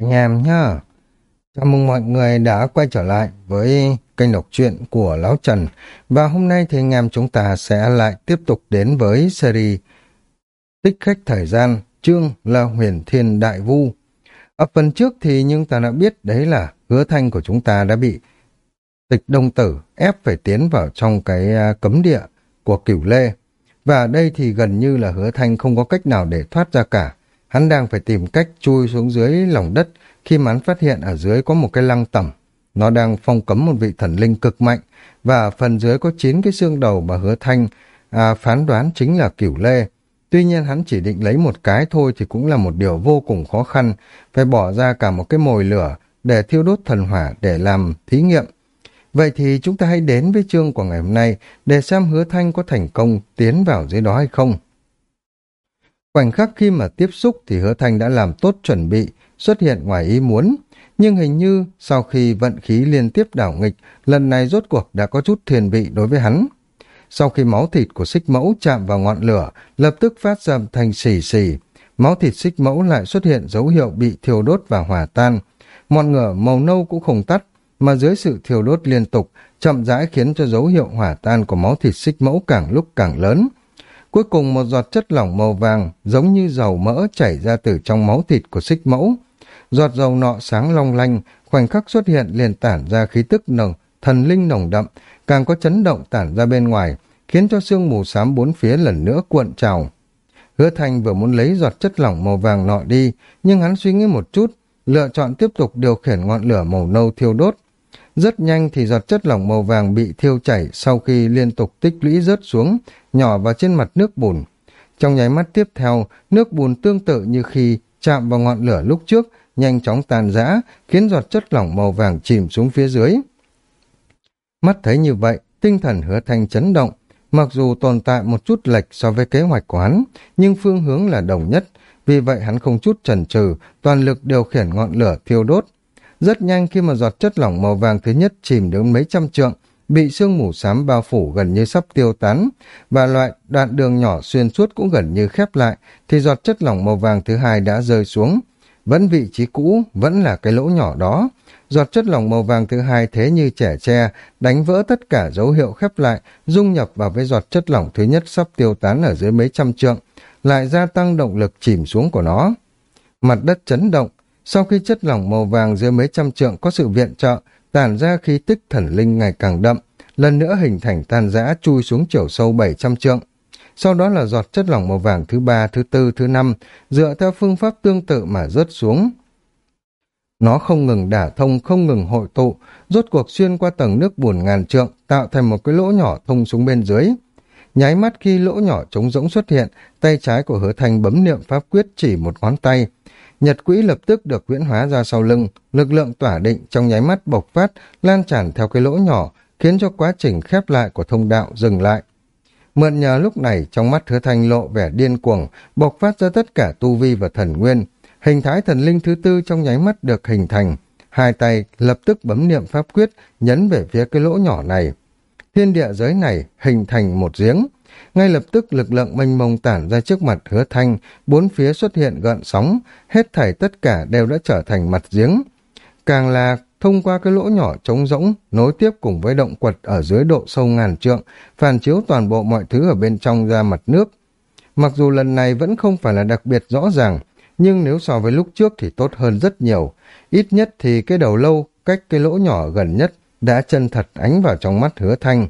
anh em nhá. Chào mừng mọi người đã quay trở lại với kênh đọc truyện của Lão Trần. Và hôm nay thì anh em chúng ta sẽ lại tiếp tục đến với series Tích khách thời gian, chương là huyền thiên đại vu. Ở phần trước thì nhưng ta đã biết đấy là hứa thanh của chúng ta đã bị tịch đông tử ép phải tiến vào trong cái à, cấm địa của cửu lê. Và ở đây thì gần như là hứa thanh không có cách nào để thoát ra cả. Hắn đang phải tìm cách chui xuống dưới lòng đất khi mà hắn phát hiện ở dưới có một cái lăng tẩm. Nó đang phong cấm một vị thần linh cực mạnh và phần dưới có chín cái xương đầu mà hứa thanh à, phán đoán chính là cửu lê. Tuy nhiên hắn chỉ định lấy một cái thôi thì cũng là một điều vô cùng khó khăn, phải bỏ ra cả một cái mồi lửa để thiêu đốt thần hỏa để làm thí nghiệm. Vậy thì chúng ta hãy đến với chương của ngày hôm nay để xem hứa thanh có thành công tiến vào dưới đó hay không. Khoảnh khắc khi mà tiếp xúc thì hứa thanh đã làm tốt chuẩn bị, xuất hiện ngoài ý muốn. Nhưng hình như sau khi vận khí liên tiếp đảo nghịch, lần này rốt cuộc đã có chút thiền vị đối với hắn. Sau khi máu thịt của xích mẫu chạm vào ngọn lửa, lập tức phát ra thành xì xì. Máu thịt xích mẫu lại xuất hiện dấu hiệu bị thiêu đốt và hòa tan. Ngọn ngửa màu nâu cũng không tắt, mà dưới sự thiêu đốt liên tục, chậm rãi khiến cho dấu hiệu hỏa tan của máu thịt xích mẫu càng lúc càng lớn. Cuối cùng một giọt chất lỏng màu vàng giống như dầu mỡ chảy ra từ trong máu thịt của xích mẫu. Giọt dầu nọ sáng long lanh, khoảnh khắc xuất hiện liền tản ra khí tức nồng, thần linh nồng đậm, càng có chấn động tản ra bên ngoài, khiến cho sương mù xám bốn phía lần nữa cuộn trào. Hứa Thành vừa muốn lấy giọt chất lỏng màu vàng nọ đi, nhưng hắn suy nghĩ một chút, lựa chọn tiếp tục điều khiển ngọn lửa màu nâu thiêu đốt. Rất nhanh thì giọt chất lỏng màu vàng bị thiêu chảy sau khi liên tục tích lũy rớt xuống, nhỏ vào trên mặt nước bùn. Trong nháy mắt tiếp theo, nước bùn tương tự như khi chạm vào ngọn lửa lúc trước, nhanh chóng tàn rã, khiến giọt chất lỏng màu vàng chìm xuống phía dưới. Mắt thấy như vậy, tinh thần hứa thanh chấn động, mặc dù tồn tại một chút lệch so với kế hoạch của hắn, nhưng phương hướng là đồng nhất, vì vậy hắn không chút chần chừ, toàn lực điều khiển ngọn lửa thiêu đốt. Rất nhanh khi mà giọt chất lỏng màu vàng thứ nhất chìm đến mấy trăm trượng, bị sương mù xám bao phủ gần như sắp tiêu tán, và loại đoạn đường nhỏ xuyên suốt cũng gần như khép lại, thì giọt chất lỏng màu vàng thứ hai đã rơi xuống. Vẫn vị trí cũ, vẫn là cái lỗ nhỏ đó. Giọt chất lỏng màu vàng thứ hai thế như trẻ tre, đánh vỡ tất cả dấu hiệu khép lại, dung nhập vào với giọt chất lỏng thứ nhất sắp tiêu tán ở dưới mấy trăm trượng, lại gia tăng động lực chìm xuống của nó. Mặt đất chấn động, sau khi chất lỏng màu vàng dưới mấy trăm trượng có sự viện trợ, tản ra khí tích thần linh ngày càng đậm, lần nữa hình thành tan rã chui xuống chiều sâu 700 trượng. Sau đó là giọt chất lỏng màu vàng thứ ba, thứ tư, thứ năm, dựa theo phương pháp tương tự mà rớt xuống. Nó không ngừng đả thông, không ngừng hội tụ, rốt cuộc xuyên qua tầng nước buồn ngàn trượng, tạo thành một cái lỗ nhỏ thông xuống bên dưới. Nháy mắt khi lỗ nhỏ trống rỗng xuất hiện, tay trái của hứa thành bấm niệm pháp quyết chỉ một ngón tay, Nhật quỹ lập tức được huyễn hóa ra sau lưng, lực lượng tỏa định trong nháy mắt bộc phát, lan tràn theo cái lỗ nhỏ, khiến cho quá trình khép lại của thông đạo dừng lại. Mượn nhờ lúc này trong mắt hứa thanh lộ vẻ điên cuồng, bộc phát ra tất cả tu vi và thần nguyên. Hình thái thần linh thứ tư trong nháy mắt được hình thành. Hai tay lập tức bấm niệm pháp quyết, nhấn về phía cái lỗ nhỏ này. Thiên địa giới này hình thành một giếng, ngay lập tức lực lượng mênh mông tản ra trước mặt hứa thanh, bốn phía xuất hiện gợn sóng, hết thảy tất cả đều đã trở thành mặt giếng. Càng là thông qua cái lỗ nhỏ trống rỗng, nối tiếp cùng với động quật ở dưới độ sâu ngàn trượng, phản chiếu toàn bộ mọi thứ ở bên trong ra mặt nước. Mặc dù lần này vẫn không phải là đặc biệt rõ ràng, nhưng nếu so với lúc trước thì tốt hơn rất nhiều. Ít nhất thì cái đầu lâu cách cái lỗ nhỏ gần nhất đã chân thật ánh vào trong mắt hứa thanh.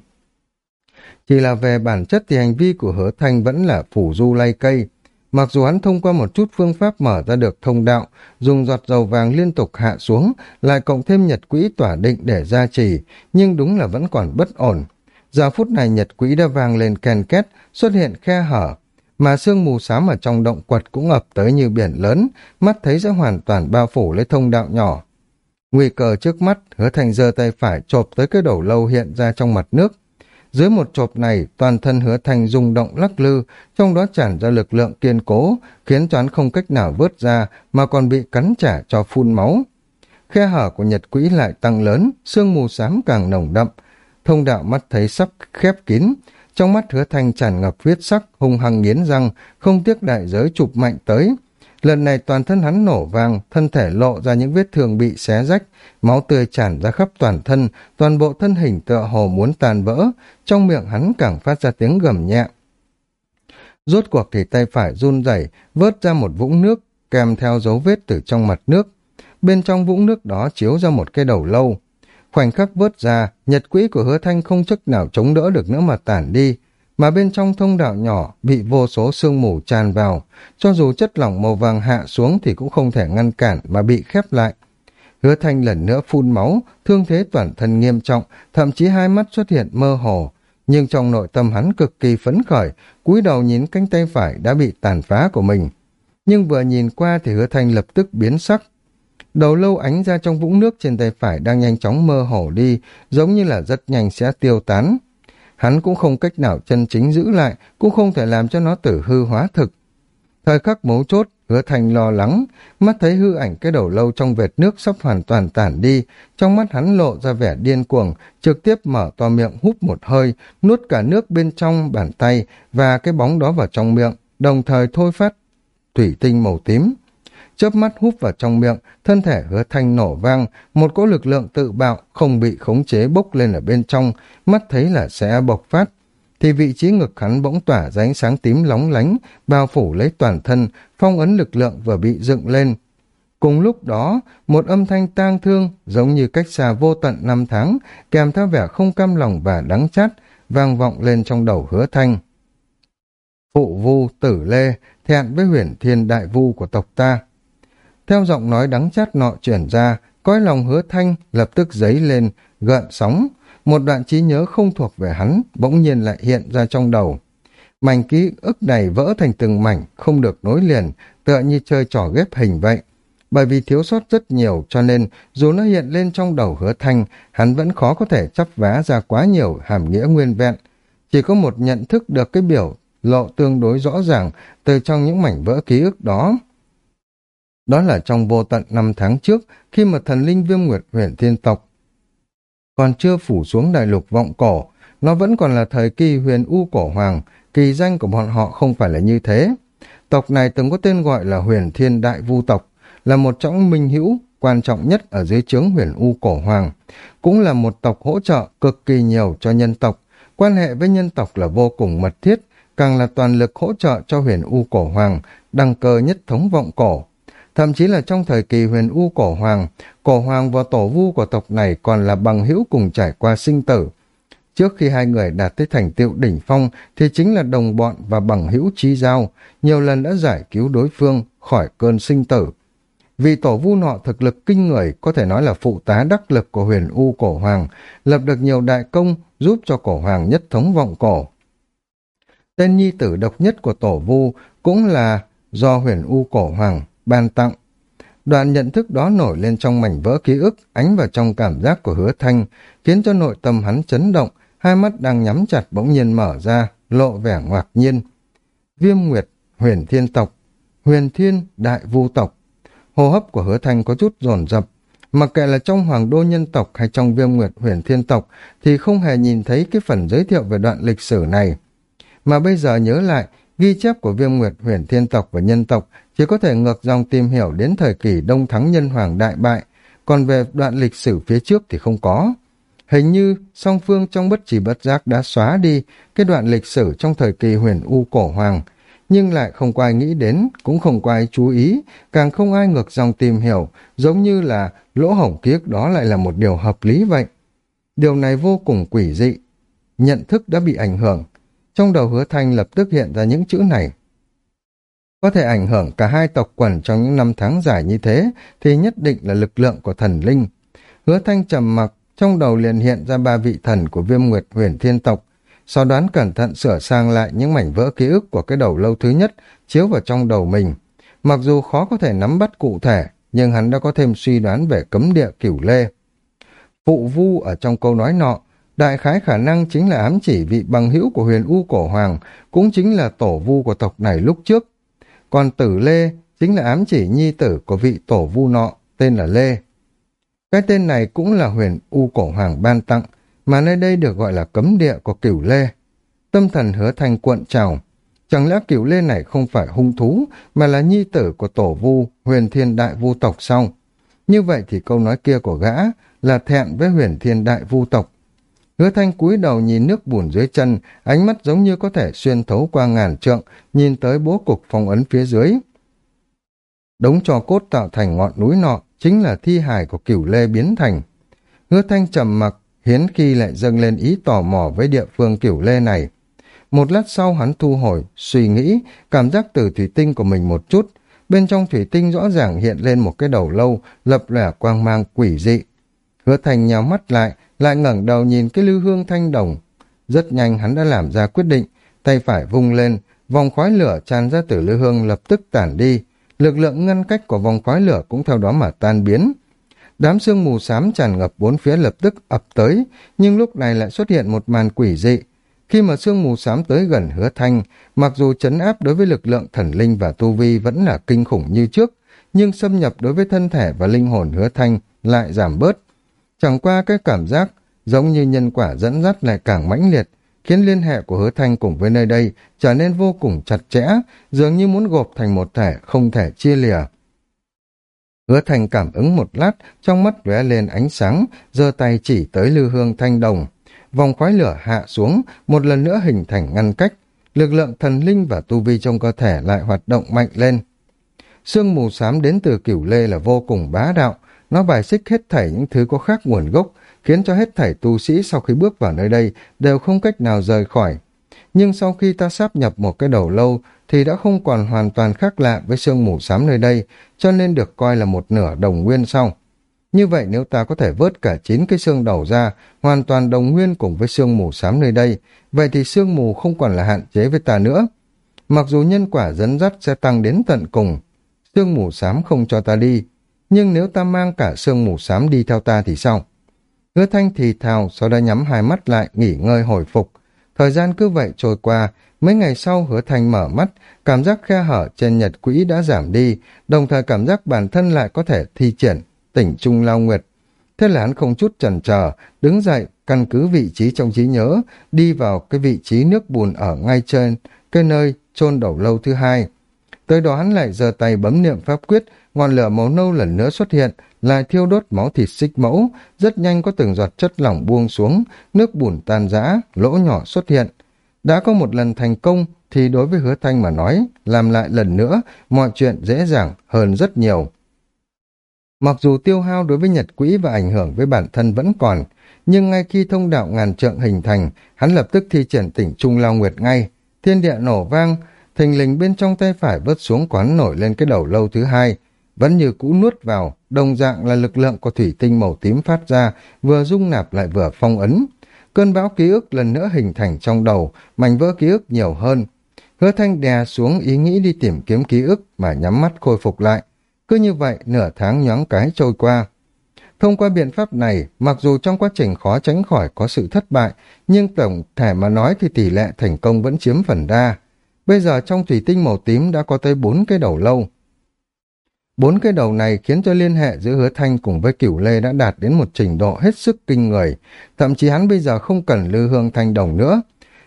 Chỉ là về bản chất thì hành vi của hứa thanh vẫn là phủ du lay cây. Mặc dù hắn thông qua một chút phương pháp mở ra được thông đạo, dùng giọt dầu vàng liên tục hạ xuống, lại cộng thêm nhật quỹ tỏa định để gia trì, nhưng đúng là vẫn còn bất ổn. Giờ phút này nhật quỹ đã vang lên kèn két, xuất hiện khe hở, mà sương mù xám ở trong động quật cũng ập tới như biển lớn, mắt thấy sẽ hoàn toàn bao phủ lấy thông đạo nhỏ. Nguy cơ trước mắt, hứa thành giơ tay phải chộp tới cái đầu lâu hiện ra trong mặt nước, dưới một chộp này, toàn thân hứa thành rung động lắc lư, trong đó tràn ra lực lượng kiên cố, khiến cho hắn không cách nào vớt ra, mà còn bị cắn trả cho phun máu. Khe hở của nhật quỹ lại tăng lớn, sương mù xám càng nồng đậm. Thông đạo mắt thấy sắp khép kín, trong mắt hứa thanh tràn ngập huyết sắc, hung hăng nghiến răng, không tiếc đại giới chụp mạnh tới. Lần này toàn thân hắn nổ vang, thân thể lộ ra những vết thương bị xé rách, máu tươi tràn ra khắp toàn thân, toàn bộ thân hình tựa hồ muốn tàn vỡ, trong miệng hắn càng phát ra tiếng gầm nhẹ. Rốt cuộc thì tay phải run rẩy vớt ra một vũng nước, kèm theo dấu vết từ trong mặt nước. Bên trong vũng nước đó chiếu ra một cái đầu lâu. Khoảnh khắc vớt ra, nhật quỹ của hứa thanh không chức nào chống đỡ được nữa mà tản đi, mà bên trong thông đạo nhỏ bị vô số sương mù tràn vào, cho dù chất lỏng màu vàng hạ xuống thì cũng không thể ngăn cản mà bị khép lại. Hứa thanh lần nữa phun máu, thương thế toàn thân nghiêm trọng, thậm chí hai mắt xuất hiện mơ hồ, nhưng trong nội tâm hắn cực kỳ phấn khởi, cúi đầu nhìn cánh tay phải đã bị tàn phá của mình. Nhưng vừa nhìn qua thì hứa thanh lập tức biến sắc. Đầu lâu ánh ra trong vũng nước trên tay phải đang nhanh chóng mơ hồ đi, giống như là rất nhanh sẽ tiêu tán. Hắn cũng không cách nào chân chính giữ lại, cũng không thể làm cho nó tử hư hóa thực. Thời khắc mấu chốt, hứa thành lo lắng, mắt thấy hư ảnh cái đầu lâu trong vệt nước sắp hoàn toàn tản đi, trong mắt hắn lộ ra vẻ điên cuồng, trực tiếp mở to miệng hút một hơi, nuốt cả nước bên trong bàn tay và cái bóng đó vào trong miệng, đồng thời thôi phát thủy tinh màu tím. Chớp mắt hút vào trong miệng, thân thể hứa thanh nổ vang, một cỗ lực lượng tự bạo không bị khống chế bốc lên ở bên trong, mắt thấy là sẽ bộc phát. Thì vị trí ngực hắn bỗng tỏa ra ánh sáng tím lóng lánh, bao phủ lấy toàn thân, phong ấn lực lượng vừa bị dựng lên. Cùng lúc đó, một âm thanh tang thương, giống như cách xa vô tận năm tháng, kèm theo vẻ không cam lòng và đắng chát, vang vọng lên trong đầu hứa thanh. Phụ vu tử lê, thẹn với huyền thiên đại vu của tộc ta. Theo giọng nói đắng chát nọ chuyển ra, cõi lòng hứa thanh lập tức dấy lên, gợn sóng. Một đoạn trí nhớ không thuộc về hắn, bỗng nhiên lại hiện ra trong đầu. Mảnh ký ức này vỡ thành từng mảnh, không được nối liền, tựa như chơi trò ghép hình vậy. Bởi vì thiếu sót rất nhiều cho nên dù nó hiện lên trong đầu hứa thanh, hắn vẫn khó có thể chấp vá ra quá nhiều hàm nghĩa nguyên vẹn. Chỉ có một nhận thức được cái biểu lộ tương đối rõ ràng từ trong những mảnh vỡ ký ức đó. Đó là trong vô tận năm tháng trước, khi mà thần linh viêm nguyệt huyền thiên tộc còn chưa phủ xuống đại lục vọng cổ, nó vẫn còn là thời kỳ huyền u cổ hoàng, kỳ danh của bọn họ không phải là như thế. Tộc này từng có tên gọi là huyền thiên đại vu tộc, là một trong minh hữu quan trọng nhất ở dưới trướng huyền u cổ hoàng, cũng là một tộc hỗ trợ cực kỳ nhiều cho nhân tộc, quan hệ với nhân tộc là vô cùng mật thiết, càng là toàn lực hỗ trợ cho huyền u cổ hoàng, đăng cơ nhất thống vọng cổ. Thậm chí là trong thời kỳ huyền u cổ hoàng, cổ hoàng và tổ vu của tộc này còn là bằng hữu cùng trải qua sinh tử. Trước khi hai người đạt tới thành tựu đỉnh phong thì chính là đồng bọn và bằng hữu trí giao, nhiều lần đã giải cứu đối phương khỏi cơn sinh tử. Vì tổ vu nọ thực lực kinh người có thể nói là phụ tá đắc lực của huyền u cổ hoàng, lập được nhiều đại công giúp cho cổ hoàng nhất thống vọng cổ. Tên nhi tử độc nhất của tổ vu cũng là do huyền u cổ hoàng ban tặng. Đoạn nhận thức đó nổi lên trong mảnh vỡ ký ức, ánh vào trong cảm giác của hứa thanh, khiến cho nội tâm hắn chấn động, hai mắt đang nhắm chặt bỗng nhiên mở ra, lộ vẻ ngoạc nhiên. Viêm Nguyệt, huyền thiên tộc, huyền thiên đại vu tộc. Hô hấp của hứa thanh có chút dồn dập mặc kệ là trong hoàng đô nhân tộc hay trong viêm nguyệt huyền thiên tộc thì không hề nhìn thấy cái phần giới thiệu về đoạn lịch sử này. Mà bây giờ nhớ lại, ghi chép của viêm nguyệt huyền thiên tộc và nhân tộc chỉ có thể ngược dòng tìm hiểu đến thời kỳ đông thắng nhân hoàng đại bại, còn về đoạn lịch sử phía trước thì không có. Hình như song phương trong bất chỉ bất giác đã xóa đi cái đoạn lịch sử trong thời kỳ huyền u cổ hoàng, nhưng lại không có ai nghĩ đến, cũng không có ai chú ý, càng không ai ngược dòng tìm hiểu, giống như là lỗ hổng kiếc đó lại là một điều hợp lý vậy. Điều này vô cùng quỷ dị. Nhận thức đã bị ảnh hưởng. Trong đầu hứa thanh lập tức hiện ra những chữ này. Có thể ảnh hưởng cả hai tộc quần trong những năm tháng dài như thế thì nhất định là lực lượng của thần linh. Hứa thanh trầm mặc, trong đầu liền hiện ra ba vị thần của viêm nguyệt huyền thiên tộc, sau đoán cẩn thận sửa sang lại những mảnh vỡ ký ức của cái đầu lâu thứ nhất chiếu vào trong đầu mình. Mặc dù khó có thể nắm bắt cụ thể, nhưng hắn đã có thêm suy đoán về cấm địa cửu lê. Phụ vu ở trong câu nói nọ, đại khái khả năng chính là ám chỉ vị bằng hữu của huyền U Cổ Hoàng, cũng chính là tổ vu của tộc này lúc trước. Còn tử Lê chính là ám chỉ nhi tử của vị tổ vu nọ, tên là Lê. Cái tên này cũng là huyền U Cổ Hoàng ban tặng, mà nơi đây được gọi là cấm địa của cửu Lê. Tâm thần hứa thành cuộn trào. Chẳng lẽ cửu lê này không phải hung thú, mà là nhi tử của tổ vu, huyền thiên đại vu tộc sau? Như vậy thì câu nói kia của gã là thẹn với huyền thiên đại vu tộc. Hứa thanh cúi đầu nhìn nước bùn dưới chân, ánh mắt giống như có thể xuyên thấu qua ngàn trượng, nhìn tới bố cục phong ấn phía dưới. Đống trò cốt tạo thành ngọn núi nọ, chính là thi hài của cửu lê biến thành. Hứa thanh trầm mặc, hiến khi lại dâng lên ý tò mò với địa phương cửu lê này. Một lát sau hắn thu hồi, suy nghĩ, cảm giác từ thủy tinh của mình một chút. Bên trong thủy tinh rõ ràng hiện lên một cái đầu lâu, lập lẻ quang mang quỷ dị. Hứa thành nhào mắt lại, lại ngẩng đầu nhìn cái lưu hương thanh đồng. Rất nhanh hắn đã làm ra quyết định, tay phải vung lên, vòng khói lửa tràn ra từ lưu hương lập tức tản đi. Lực lượng ngăn cách của vòng khói lửa cũng theo đó mà tan biến. Đám sương mù xám tràn ngập bốn phía lập tức ập tới, nhưng lúc này lại xuất hiện một màn quỷ dị, khi mà sương mù xám tới gần hứa thanh, mặc dù chấn áp đối với lực lượng thần linh và tu vi vẫn là kinh khủng như trước, nhưng xâm nhập đối với thân thể và linh hồn hứa thanh lại giảm bớt. Chẳng qua cái cảm giác giống như nhân quả dẫn dắt lại càng mãnh liệt, khiến liên hệ của hứa thanh cùng với nơi đây trở nên vô cùng chặt chẽ, dường như muốn gộp thành một thể không thể chia lìa. Hứa thanh cảm ứng một lát, trong mắt lóe lên ánh sáng, giơ tay chỉ tới lư hương thanh đồng vòng khói lửa hạ xuống, một lần nữa hình thành ngăn cách, lực lượng thần linh và tu vi trong cơ thể lại hoạt động mạnh lên. Sương mù xám đến từ cửu lê là vô cùng bá đạo, nó bài xích hết thảy những thứ có khác nguồn gốc, khiến cho hết thảy tu sĩ sau khi bước vào nơi đây đều không cách nào rời khỏi. Nhưng sau khi ta sáp nhập một cái đầu lâu thì đã không còn hoàn toàn khác lạ với sương mù xám nơi đây, cho nên được coi là một nửa đồng nguyên sau. Như vậy nếu ta có thể vớt cả chín cái xương đầu ra, hoàn toàn đồng nguyên cùng với xương mù xám nơi đây, vậy thì xương mù không còn là hạn chế với ta nữa. Mặc dù nhân quả dẫn dắt sẽ tăng đến tận cùng, xương mù xám không cho ta đi, nhưng nếu ta mang cả xương mù xám đi theo ta thì sao? Hứa thanh thì thào, sau đó nhắm hai mắt lại, nghỉ ngơi hồi phục. Thời gian cứ vậy trôi qua, mấy ngày sau hứa thanh mở mắt, cảm giác khe hở trên nhật quỹ đã giảm đi, đồng thời cảm giác bản thân lại có thể thi triển tỉnh Trung Lao Nguyệt. Thế là hắn không chút chần chờ, đứng dậy, căn cứ vị trí trong trí nhớ, đi vào cái vị trí nước bùn ở ngay trên, cái nơi chôn đầu lâu thứ hai. Tới đó hắn lại giơ tay bấm niệm pháp quyết, ngọn lửa màu nâu lần nữa xuất hiện, lại thiêu đốt máu thịt xích mẫu, rất nhanh có từng giọt chất lỏng buông xuống, nước bùn tan rã, lỗ nhỏ xuất hiện. Đã có một lần thành công thì đối với hứa thanh mà nói, làm lại lần nữa, mọi chuyện dễ dàng hơn rất nhiều. Mặc dù tiêu hao đối với nhật quỹ và ảnh hưởng với bản thân vẫn còn, nhưng ngay khi thông đạo ngàn trượng hình thành, hắn lập tức thi triển tỉnh Trung Lao Nguyệt ngay. Thiên địa nổ vang, thình lình bên trong tay phải vớt xuống quán nổi lên cái đầu lâu thứ hai, vẫn như cũ nuốt vào, đồng dạng là lực lượng của thủy tinh màu tím phát ra, vừa dung nạp lại vừa phong ấn. Cơn bão ký ức lần nữa hình thành trong đầu, mảnh vỡ ký ức nhiều hơn. Hứa thanh đè xuống ý nghĩ đi tìm kiếm ký ức mà nhắm mắt khôi phục lại. Cứ như vậy, nửa tháng nhoáng cái trôi qua. Thông qua biện pháp này, mặc dù trong quá trình khó tránh khỏi có sự thất bại, nhưng tổng thể mà nói thì tỷ lệ thành công vẫn chiếm phần đa. Bây giờ trong thủy tinh màu tím đã có tới bốn cái đầu lâu. Bốn cái đầu này khiến cho liên hệ giữa hứa thanh cùng với cửu lê đã đạt đến một trình độ hết sức kinh người. Thậm chí hắn bây giờ không cần lư hương thanh đồng nữa,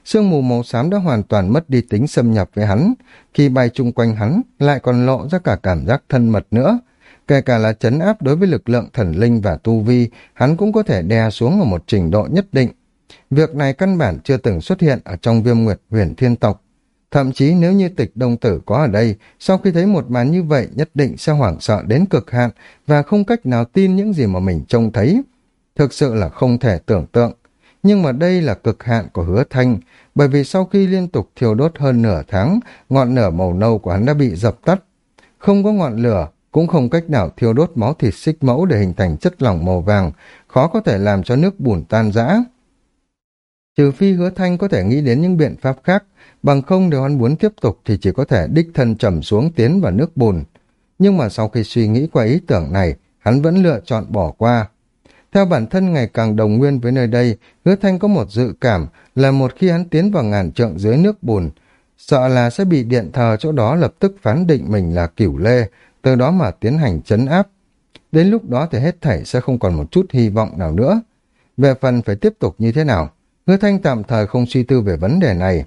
Sương mù màu xám đã hoàn toàn mất đi tính xâm nhập với hắn, khi bay chung quanh hắn lại còn lộ ra cả cảm giác thân mật nữa. Kể cả là chấn áp đối với lực lượng thần linh và tu vi, hắn cũng có thể đè xuống ở một trình độ nhất định. Việc này căn bản chưa từng xuất hiện ở trong viêm nguyệt huyền thiên tộc. Thậm chí nếu như tịch đông tử có ở đây, sau khi thấy một màn như vậy nhất định sẽ hoảng sợ đến cực hạn và không cách nào tin những gì mà mình trông thấy. Thực sự là không thể tưởng tượng. Nhưng mà đây là cực hạn của hứa thanh, bởi vì sau khi liên tục thiêu đốt hơn nửa tháng, ngọn lửa màu nâu của hắn đã bị dập tắt. Không có ngọn lửa, cũng không cách nào thiêu đốt máu thịt xích mẫu để hình thành chất lỏng màu vàng, khó có thể làm cho nước bùn tan rã. Trừ phi hứa thanh có thể nghĩ đến những biện pháp khác, bằng không nếu hắn muốn tiếp tục thì chỉ có thể đích thân trầm xuống tiến vào nước bùn. Nhưng mà sau khi suy nghĩ qua ý tưởng này, hắn vẫn lựa chọn bỏ qua. Theo bản thân ngày càng đồng nguyên với nơi đây, hứa thanh có một dự cảm là một khi hắn tiến vào ngàn trượng dưới nước bùn, sợ là sẽ bị điện thờ chỗ đó lập tức phán định mình là cửu lê, từ đó mà tiến hành chấn áp. Đến lúc đó thì hết thảy sẽ không còn một chút hy vọng nào nữa. Về phần phải tiếp tục như thế nào, hứa thanh tạm thời không suy tư về vấn đề này.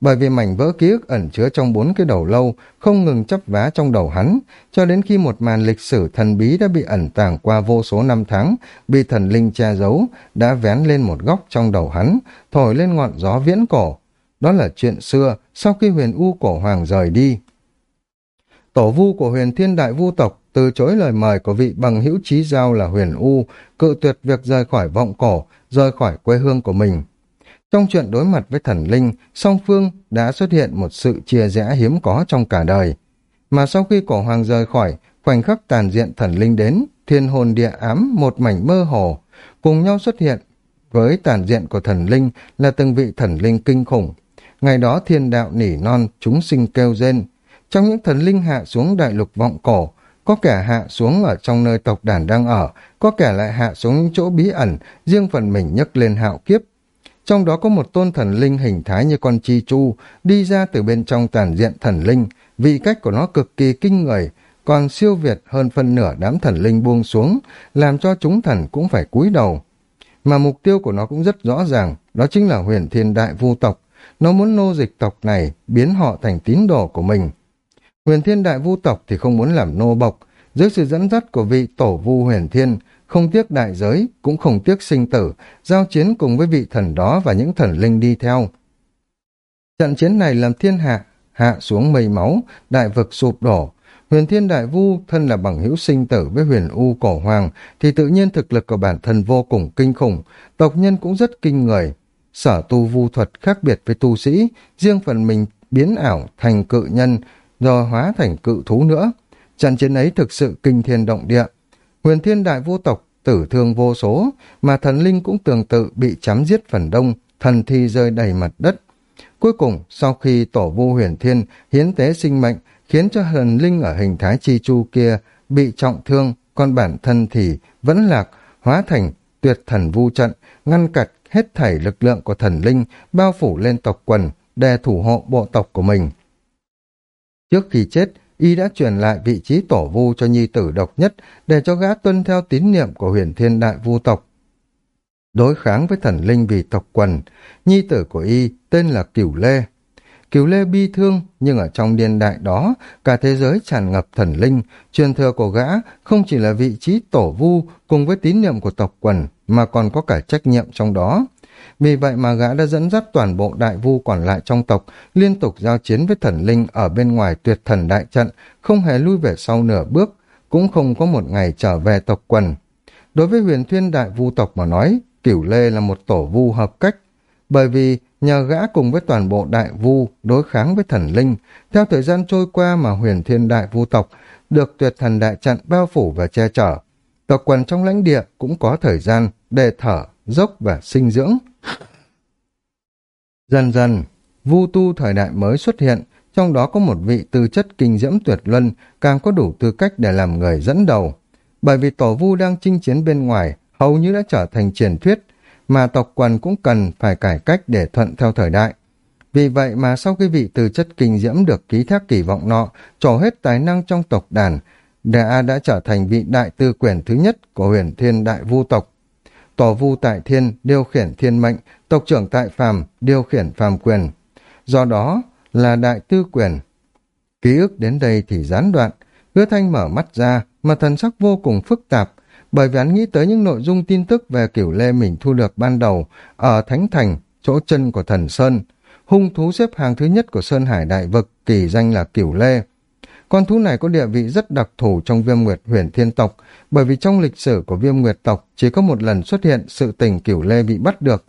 bởi vì mảnh vỡ ký ức ẩn chứa trong bốn cái đầu lâu không ngừng chấp vá trong đầu hắn, cho đến khi một màn lịch sử thần bí đã bị ẩn tàng qua vô số năm tháng, bị thần linh che giấu, đã vén lên một góc trong đầu hắn, thổi lên ngọn gió viễn cổ. Đó là chuyện xưa, sau khi huyền U cổ hoàng rời đi. Tổ vu của huyền thiên đại vu tộc từ chối lời mời của vị bằng hữu trí giao là huyền U, cự tuyệt việc rời khỏi vọng cổ, rời khỏi quê hương của mình. Trong chuyện đối mặt với thần linh, song phương đã xuất hiện một sự chia rẽ hiếm có trong cả đời. Mà sau khi cổ hoàng rời khỏi, khoảnh khắc tàn diện thần linh đến, thiên hồn địa ám một mảnh mơ hồ, cùng nhau xuất hiện với tàn diện của thần linh là từng vị thần linh kinh khủng. Ngày đó thiên đạo nỉ non, chúng sinh kêu rên. Trong những thần linh hạ xuống đại lục vọng cổ, có kẻ hạ xuống ở trong nơi tộc đàn đang ở, có kẻ lại hạ xuống những chỗ bí ẩn, riêng phần mình nhấc lên hạo kiếp. Trong đó có một tôn thần linh hình thái như con chi chu, đi ra từ bên trong tàn diện thần linh, vị cách của nó cực kỳ kinh người, còn siêu việt hơn phân nửa đám thần linh buông xuống, làm cho chúng thần cũng phải cúi đầu. Mà mục tiêu của nó cũng rất rõ ràng, đó chính là huyền thiên đại vu tộc. Nó muốn nô dịch tộc này, biến họ thành tín đồ của mình. Huyền thiên đại vu tộc thì không muốn làm nô bộc, dưới sự dẫn dắt của vị tổ vu huyền thiên, không tiếc đại giới, cũng không tiếc sinh tử, giao chiến cùng với vị thần đó và những thần linh đi theo. Trận chiến này làm thiên hạ, hạ xuống mây máu, đại vực sụp đổ. Huyền thiên đại vu thân là bằng hữu sinh tử với huyền u cổ hoàng, thì tự nhiên thực lực của bản thân vô cùng kinh khủng, tộc nhân cũng rất kinh người. Sở tu vu thuật khác biệt với tu sĩ, riêng phần mình biến ảo thành cự nhân, rồi hóa thành cự thú nữa. Trận chiến ấy thực sự kinh thiên động địa. Huyền thiên đại vô tộc tử thương vô số, mà thần linh cũng tương tự bị chém giết phần đông, thần thi rơi đầy mặt đất. Cuối cùng, sau khi tổ vu huyền thiên hiến tế sinh mệnh, khiến cho thần linh ở hình thái chi chu kia bị trọng thương, còn bản thân thì vẫn lạc, hóa thành tuyệt thần vu trận, ngăn cặt hết thảy lực lượng của thần linh, bao phủ lên tộc quần, để thủ hộ bộ tộc của mình. Trước khi chết, y đã truyền lại vị trí tổ vu cho nhi tử độc nhất để cho gã tuân theo tín niệm của huyền thiên đại vu tộc. Đối kháng với thần linh vì tộc quần, nhi tử của y tên là Cửu Lê. Cửu Lê bi thương, nhưng ở trong niên đại đó, cả thế giới tràn ngập thần linh, truyền thừa của gã không chỉ là vị trí tổ vu cùng với tín niệm của tộc quần, mà còn có cả trách nhiệm trong đó. Vì vậy mà gã đã dẫn dắt toàn bộ đại vu còn lại trong tộc, liên tục giao chiến với thần linh ở bên ngoài tuyệt thần đại trận, không hề lui về sau nửa bước, cũng không có một ngày trở về tộc quần. Đối với huyền thuyên đại vu tộc mà nói, Cửu Lê là một tổ vu hợp cách, bởi vì nhờ gã cùng với toàn bộ đại vu đối kháng với thần linh, theo thời gian trôi qua mà huyền thiên đại vu tộc được tuyệt thần đại trận bao phủ và che chở. Tộc quần trong lãnh địa cũng có thời gian để thở, dốc và sinh dưỡng. Dần dần, vu tu thời đại mới xuất hiện, trong đó có một vị tư chất kinh diễm tuyệt luân, càng có đủ tư cách để làm người dẫn đầu. Bởi vì tổ vu đang chinh chiến bên ngoài, hầu như đã trở thành truyền thuyết, mà tộc quần cũng cần phải cải cách để thuận theo thời đại. Vì vậy mà sau khi vị tư chất kinh diễm được ký thác kỳ vọng nọ, trổ hết tài năng trong tộc đàn, đã đã trở thành vị đại tư quyền thứ nhất của huyền thiên đại vu tộc, tổ vu tại thiên điều khiển thiên mệnh, tộc trưởng tại phàm điều khiển phàm quyền. Do đó là đại tư quyền. Ký ức đến đây thì gián đoạn, hứa thanh mở mắt ra mà thần sắc vô cùng phức tạp, bởi vì hắn nghĩ tới những nội dung tin tức về kiểu lê mình thu được ban đầu ở Thánh Thành, chỗ chân của thần Sơn. Hung thú xếp hàng thứ nhất của Sơn Hải Đại Vực, kỳ danh là kiểu lê. Con thú này có địa vị rất đặc thù trong viêm nguyệt huyền thiên tộc, bởi vì trong lịch sử của viêm nguyệt tộc chỉ có một lần xuất hiện sự tình cửu lê bị bắt được.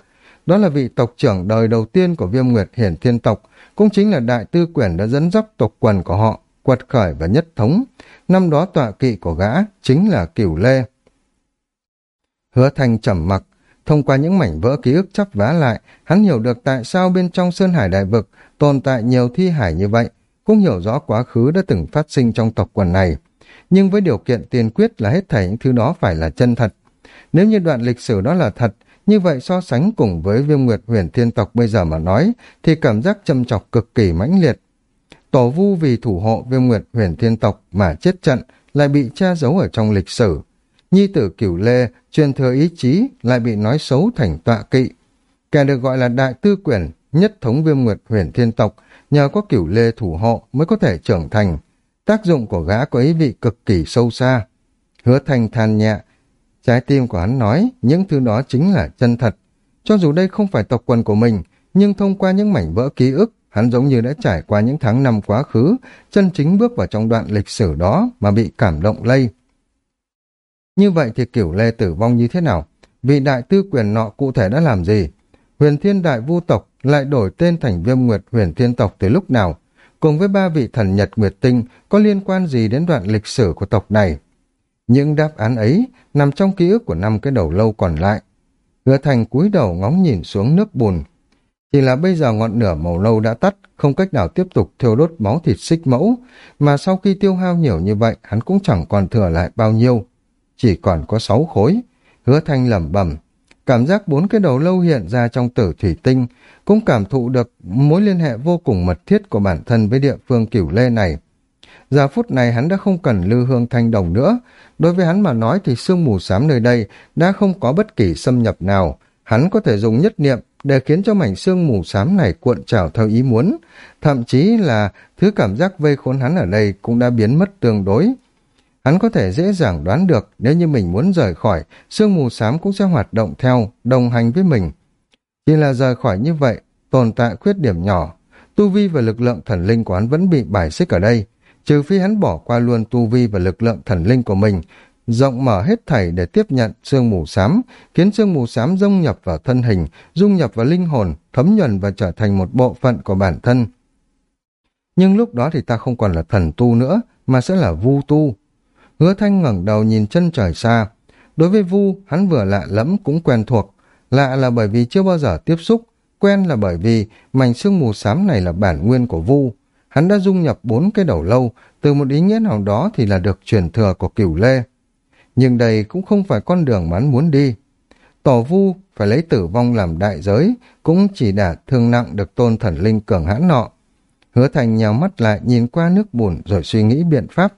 Đó là vị tộc trưởng đời đầu tiên của viêm nguyệt hiển thiên tộc, cũng chính là đại tư quyển đã dẫn dắt tộc quần của họ, quật khởi và nhất thống. Năm đó tọa kỵ của gã chính là cửu lê. Hứa thanh trầm mặc, thông qua những mảnh vỡ ký ức chắp vá lại, hắn hiểu được tại sao bên trong Sơn Hải Đại Vực tồn tại nhiều thi hải như vậy, cũng hiểu rõ quá khứ đã từng phát sinh trong tộc quần này. Nhưng với điều kiện tiên quyết là hết thảy những thứ đó phải là chân thật. Nếu như đoạn lịch sử đó là thật, như vậy so sánh cùng với viêm nguyệt huyền thiên tộc bây giờ mà nói, thì cảm giác châm chọc cực kỳ mãnh liệt. Tổ vu vì thủ hộ viêm nguyệt huyền thiên tộc mà chết trận lại bị che giấu ở trong lịch sử. Nhi tử cửu lê, truyền thừa ý chí lại bị nói xấu thành tọa kỵ. Kẻ được gọi là đại tư quyền nhất thống viêm nguyệt huyền thiên tộc, nhờ có cửu lê thủ hộ mới có thể trưởng thành. Tác dụng của gã có ý vị cực kỳ sâu xa. Hứa thanh than nhẹ, trái tim của hắn nói những thứ đó chính là chân thật. Cho dù đây không phải tộc quần của mình, nhưng thông qua những mảnh vỡ ký ức, hắn giống như đã trải qua những tháng năm quá khứ, chân chính bước vào trong đoạn lịch sử đó mà bị cảm động lây. Như vậy thì cửu lê tử vong như thế nào? Vị đại tư quyền nọ cụ thể đã làm gì? Huyền thiên đại vu tộc lại đổi tên thành viêm nguyệt huyền thiên tộc từ lúc nào? Cùng với ba vị thần nhật nguyệt tinh có liên quan gì đến đoạn lịch sử của tộc này? Những đáp án ấy nằm trong ký ức của năm cái đầu lâu còn lại. Hứa thành cúi đầu ngóng nhìn xuống nước bùn. Chỉ là bây giờ ngọn lửa màu lâu đã tắt, không cách nào tiếp tục thiêu đốt máu thịt xích mẫu, mà sau khi tiêu hao nhiều như vậy, hắn cũng chẳng còn thừa lại bao nhiêu. Chỉ còn có sáu khối. Hứa thanh lẩm bẩm cảm giác bốn cái đầu lâu hiện ra trong tử thủy tinh, cũng cảm thụ được mối liên hệ vô cùng mật thiết của bản thân với địa phương cửu lê này. Giờ phút này hắn đã không cần lư hương thanh đồng nữa. Đối với hắn mà nói thì sương mù xám nơi đây đã không có bất kỳ xâm nhập nào. Hắn có thể dùng nhất niệm để khiến cho mảnh sương mù xám này cuộn trào theo ý muốn. Thậm chí là thứ cảm giác vây khốn hắn ở đây cũng đã biến mất tương đối. Hắn có thể dễ dàng đoán được nếu như mình muốn rời khỏi, sương mù xám cũng sẽ hoạt động theo, đồng hành với mình. Chỉ là rời khỏi như vậy, tồn tại khuyết điểm nhỏ. Tu vi và lực lượng thần linh của hắn vẫn bị bài xích ở đây trừ phi hắn bỏ qua luôn tu vi và lực lượng thần linh của mình, rộng mở hết thảy để tiếp nhận sương mù xám, khiến sương mù xám dung nhập vào thân hình, dung nhập vào linh hồn, thấm nhuần và trở thành một bộ phận của bản thân. Nhưng lúc đó thì ta không còn là thần tu nữa, mà sẽ là vu tu. Hứa thanh ngẩng đầu nhìn chân trời xa. Đối với vu, hắn vừa lạ lẫm cũng quen thuộc. Lạ là bởi vì chưa bao giờ tiếp xúc, quen là bởi vì mảnh sương mù xám này là bản nguyên của vu, hắn đã dung nhập bốn cái đầu lâu, từ một ý nghĩa nào đó thì là được truyền thừa của cửu lê. Nhưng đây cũng không phải con đường mà hắn muốn đi. Tổ vu phải lấy tử vong làm đại giới, cũng chỉ đã thương nặng được tôn thần linh cường hãn nọ. Hứa thành nhào mắt lại nhìn qua nước bùn rồi suy nghĩ biện pháp.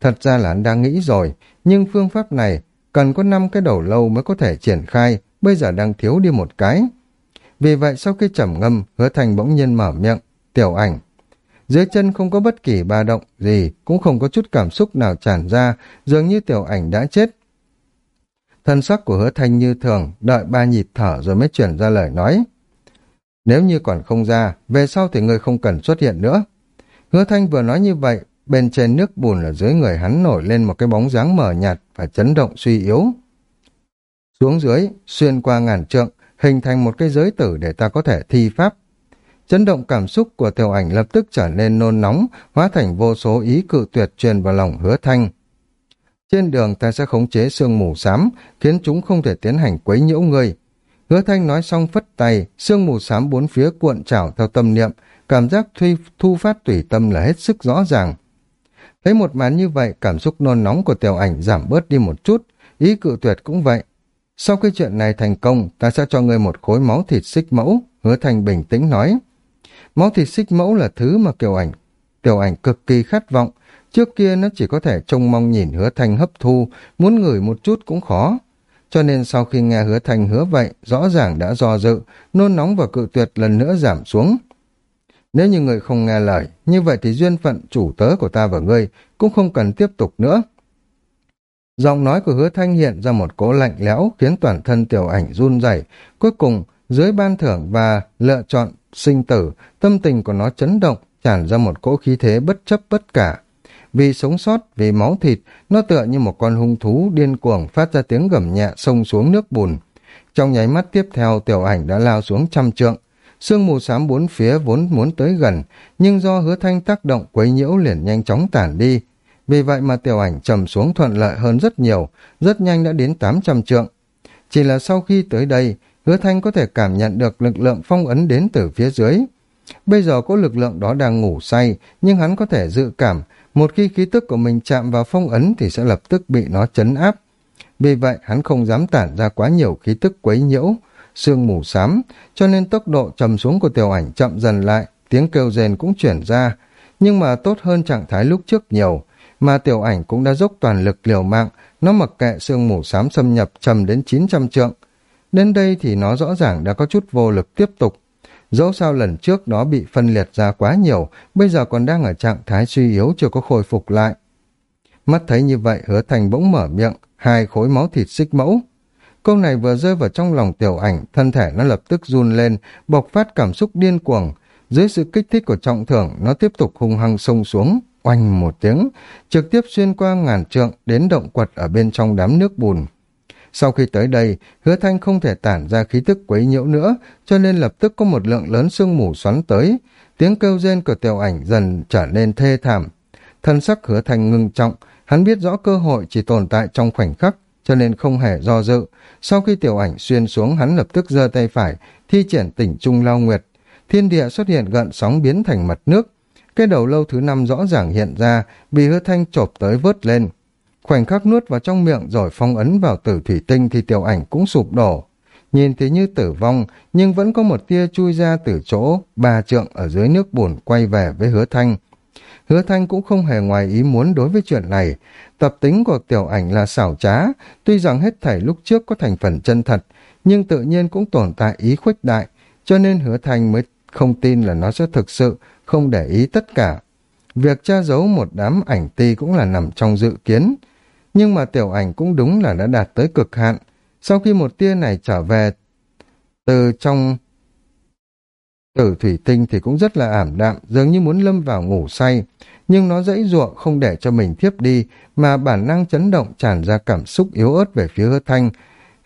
Thật ra là anh đang nghĩ rồi, nhưng phương pháp này cần có năm cái đầu lâu mới có thể triển khai, bây giờ đang thiếu đi một cái. Vì vậy sau khi trầm ngâm, hứa thành bỗng nhiên mở miệng, tiểu ảnh, dưới chân không có bất kỳ ba động gì, cũng không có chút cảm xúc nào tràn ra, dường như tiểu ảnh đã chết. Thân sắc của hứa thanh như thường, đợi ba nhịp thở rồi mới chuyển ra lời nói. Nếu như còn không ra, về sau thì người không cần xuất hiện nữa. Hứa thanh vừa nói như vậy, bên trên nước bùn ở dưới người hắn nổi lên một cái bóng dáng mờ nhạt và chấn động suy yếu. Xuống dưới, xuyên qua ngàn trượng, hình thành một cái giới tử để ta có thể thi pháp. Chấn động cảm xúc của tiểu ảnh lập tức trở nên nôn nóng, hóa thành vô số ý cự tuyệt truyền vào lòng hứa thanh. Trên đường ta sẽ khống chế sương mù xám, khiến chúng không thể tiến hành quấy nhiễu người. Hứa thanh nói xong phất tay, sương mù xám bốn phía cuộn trào theo tâm niệm, cảm giác thuy, thu phát tùy tâm là hết sức rõ ràng. Thấy một màn như vậy, cảm xúc nôn nóng của tiểu ảnh giảm bớt đi một chút, ý cự tuyệt cũng vậy. Sau khi chuyện này thành công, ta sẽ cho ngươi một khối máu thịt xích mẫu, hứa thanh bình tĩnh nói. Máu thịt xích mẫu là thứ mà Kiều Ảnh, Tiểu Ảnh cực kỳ khát vọng. Trước kia nó chỉ có thể trông mong nhìn hứa thanh hấp thu, muốn ngửi một chút cũng khó. Cho nên sau khi nghe hứa thanh hứa vậy, rõ ràng đã do dự, nôn nóng và cự tuyệt lần nữa giảm xuống. Nếu như người không nghe lời, như vậy thì duyên phận chủ tớ của ta và ngươi cũng không cần tiếp tục nữa. Giọng nói của hứa thanh hiện ra một cỗ lạnh lẽo khiến toàn thân tiểu ảnh run rẩy. Cuối cùng, dưới ban thưởng và lựa chọn sinh tử, tâm tình của nó chấn động, tràn ra một cỗ khí thế bất chấp bất cả. Vì sống sót, vì máu thịt, nó tựa như một con hung thú điên cuồng phát ra tiếng gầm nhẹ xông xuống nước bùn. Trong nháy mắt tiếp theo, tiểu ảnh đã lao xuống trăm trượng. Sương mù xám bốn phía vốn muốn tới gần, nhưng do hứa thanh tác động quấy nhiễu liền nhanh chóng tản đi. Vì vậy mà tiểu ảnh trầm xuống thuận lợi hơn rất nhiều, rất nhanh đã đến 800 trượng. Chỉ là sau khi tới đây, hứa thanh có thể cảm nhận được lực lượng phong ấn đến từ phía dưới. Bây giờ có lực lượng đó đang ngủ say, nhưng hắn có thể dự cảm, một khi khí tức của mình chạm vào phong ấn thì sẽ lập tức bị nó chấn áp. Vì vậy, hắn không dám tản ra quá nhiều khí tức quấy nhiễu, sương mù xám, cho nên tốc độ trầm xuống của tiểu ảnh chậm dần lại, tiếng kêu rền cũng chuyển ra, nhưng mà tốt hơn trạng thái lúc trước nhiều, mà tiểu ảnh cũng đã dốc toàn lực liều mạng, nó mặc kệ sương mù xám xâm nhập trầm đến 900 trượng, Đến đây thì nó rõ ràng đã có chút vô lực tiếp tục. Dẫu sao lần trước nó bị phân liệt ra quá nhiều, bây giờ còn đang ở trạng thái suy yếu chưa có khôi phục lại. Mắt thấy như vậy hứa thành bỗng mở miệng, hai khối máu thịt xích mẫu. Câu này vừa rơi vào trong lòng tiểu ảnh, thân thể nó lập tức run lên, bộc phát cảm xúc điên cuồng. Dưới sự kích thích của trọng thưởng, nó tiếp tục hung hăng xông xuống, oanh một tiếng, trực tiếp xuyên qua ngàn trượng đến động quật ở bên trong đám nước bùn. Sau khi tới đây, hứa thanh không thể tản ra khí tức quấy nhiễu nữa, cho nên lập tức có một lượng lớn sương mù xoắn tới. Tiếng kêu rên của tiểu ảnh dần trở nên thê thảm. Thân sắc hứa thanh ngưng trọng, hắn biết rõ cơ hội chỉ tồn tại trong khoảnh khắc, cho nên không hề do dự. Sau khi tiểu ảnh xuyên xuống, hắn lập tức giơ tay phải, thi triển tỉnh trung lao nguyệt. Thiên địa xuất hiện gợn sóng biến thành mặt nước. Cái đầu lâu thứ năm rõ ràng hiện ra, bị hứa thanh chộp tới vớt lên. Khoảnh khắc nuốt vào trong miệng rồi phong ấn vào tử thủy tinh thì tiểu ảnh cũng sụp đổ. Nhìn thì như tử vong, nhưng vẫn có một tia chui ra từ chỗ ba trượng ở dưới nước bùn quay về với hứa thanh. Hứa thanh cũng không hề ngoài ý muốn đối với chuyện này. Tập tính của tiểu ảnh là xảo trá, tuy rằng hết thảy lúc trước có thành phần chân thật, nhưng tự nhiên cũng tồn tại ý khuếch đại, cho nên hứa thanh mới không tin là nó sẽ thực sự không để ý tất cả. Việc tra giấu một đám ảnh ti cũng là nằm trong dự kiến, nhưng mà tiểu ảnh cũng đúng là đã đạt tới cực hạn. Sau khi một tia này trở về từ trong tử thủy tinh thì cũng rất là ảm đạm, dường như muốn lâm vào ngủ say. Nhưng nó dãy ruộng không để cho mình thiếp đi, mà bản năng chấn động tràn ra cảm xúc yếu ớt về phía hứa thanh,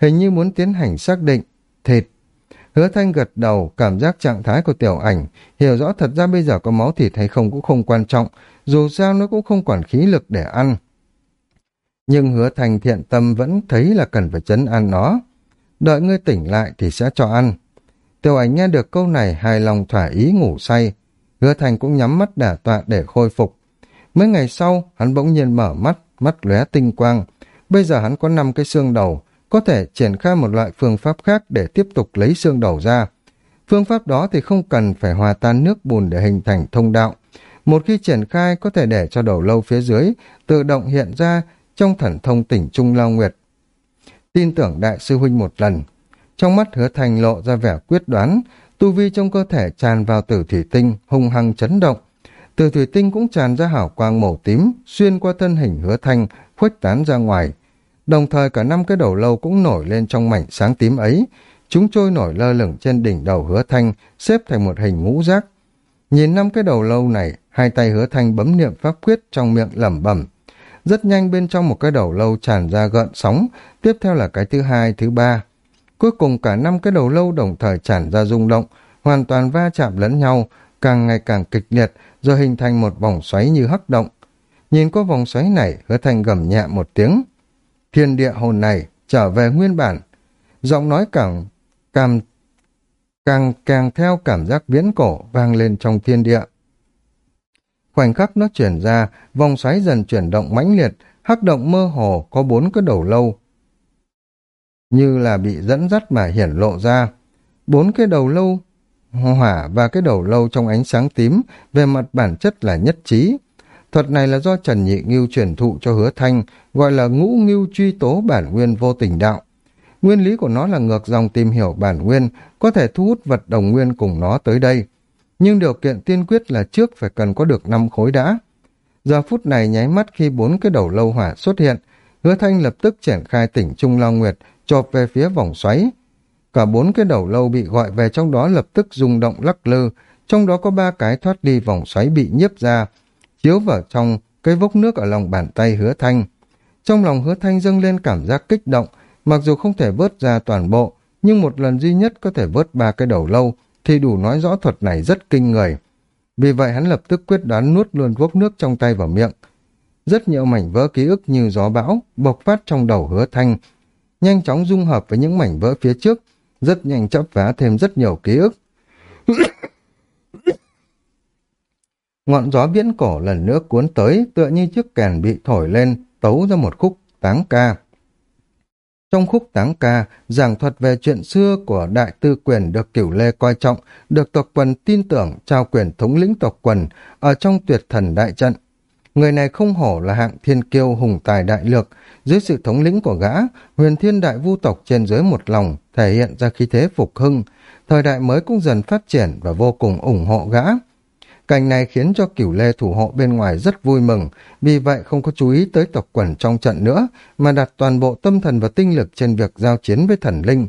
hình như muốn tiến hành xác định. Thịt. Hứa thanh gật đầu, cảm giác trạng thái của tiểu ảnh, hiểu rõ thật ra bây giờ có máu thịt hay không cũng không quan trọng, dù sao nó cũng không quản khí lực để ăn nhưng hứa thành thiện tâm vẫn thấy là cần phải chấn an nó. Đợi ngươi tỉnh lại thì sẽ cho ăn. Tiểu ảnh nghe được câu này hài lòng thỏa ý ngủ say. Hứa thành cũng nhắm mắt đả tọa để khôi phục. Mấy ngày sau, hắn bỗng nhiên mở mắt, mắt lóe tinh quang. Bây giờ hắn có năm cái xương đầu, có thể triển khai một loại phương pháp khác để tiếp tục lấy xương đầu ra. Phương pháp đó thì không cần phải hòa tan nước bùn để hình thành thông đạo. Một khi triển khai có thể để cho đầu lâu phía dưới tự động hiện ra trong thần thông tỉnh Trung Lao Nguyệt. Tin tưởng đại sư huynh một lần. Trong mắt hứa thành lộ ra vẻ quyết đoán, tu vi trong cơ thể tràn vào tử thủy tinh, hung hăng chấn động. Tử thủy tinh cũng tràn ra hảo quang màu tím, xuyên qua thân hình hứa thanh, khuếch tán ra ngoài. Đồng thời cả năm cái đầu lâu cũng nổi lên trong mảnh sáng tím ấy, chúng trôi nổi lơ lửng trên đỉnh đầu hứa thanh, xếp thành một hình ngũ giác. Nhìn năm cái đầu lâu này, hai tay hứa thanh bấm niệm pháp quyết trong miệng lẩm bẩm rất nhanh bên trong một cái đầu lâu tràn ra gợn sóng, tiếp theo là cái thứ hai, thứ ba. Cuối cùng cả năm cái đầu lâu đồng thời tràn ra rung động, hoàn toàn va chạm lẫn nhau, càng ngày càng kịch liệt, rồi hình thành một vòng xoáy như hắc động. Nhìn qua vòng xoáy này, hứa thành gầm nhẹ một tiếng. Thiên địa hồn này trở về nguyên bản. Giọng nói càng càng càng càng theo cảm giác viễn cổ vang lên trong thiên địa. Khoảnh khắc nó chuyển ra, vòng xoáy dần chuyển động mãnh liệt, hắc động mơ hồ có bốn cái đầu lâu. Như là bị dẫn dắt mà hiển lộ ra. Bốn cái đầu lâu hỏa và cái đầu lâu trong ánh sáng tím về mặt bản chất là nhất trí. Thuật này là do Trần Nhị Ngưu truyền thụ cho hứa thanh, gọi là ngũ ngưu truy tố bản nguyên vô tình đạo. Nguyên lý của nó là ngược dòng tìm hiểu bản nguyên, có thể thu hút vật đồng nguyên cùng nó tới đây nhưng điều kiện tiên quyết là trước phải cần có được năm khối đã. Giờ phút này nháy mắt khi bốn cái đầu lâu hỏa xuất hiện, hứa thanh lập tức triển khai tỉnh Trung long Nguyệt, chộp về phía vòng xoáy. Cả bốn cái đầu lâu bị gọi về trong đó lập tức rung động lắc lư, trong đó có ba cái thoát đi vòng xoáy bị nhiếp ra, chiếu vào trong cái vốc nước ở lòng bàn tay hứa thanh. Trong lòng hứa thanh dâng lên cảm giác kích động, mặc dù không thể vớt ra toàn bộ, nhưng một lần duy nhất có thể vớt ba cái đầu lâu, thì đủ nói rõ thuật này rất kinh người. Vì vậy hắn lập tức quyết đoán nuốt luôn vốc nước trong tay vào miệng. Rất nhiều mảnh vỡ ký ức như gió bão bộc phát trong đầu hứa thanh, nhanh chóng dung hợp với những mảnh vỡ phía trước, rất nhanh chấp vá thêm rất nhiều ký ức. Ngọn gió viễn cổ lần nữa cuốn tới tựa như chiếc kèn bị thổi lên, tấu ra một khúc táng ca. Trong khúc táng ca, giảng thuật về chuyện xưa của đại tư quyền được cửu lê coi trọng, được tộc quần tin tưởng trao quyền thống lĩnh tộc quần ở trong tuyệt thần đại trận. Người này không hổ là hạng thiên kiêu hùng tài đại lược, dưới sự thống lĩnh của gã, huyền thiên đại vu tộc trên dưới một lòng thể hiện ra khí thế phục hưng, thời đại mới cũng dần phát triển và vô cùng ủng hộ gã. Cảnh này khiến cho cửu lê thủ hộ bên ngoài rất vui mừng, vì vậy không có chú ý tới tộc quần trong trận nữa, mà đặt toàn bộ tâm thần và tinh lực trên việc giao chiến với thần linh.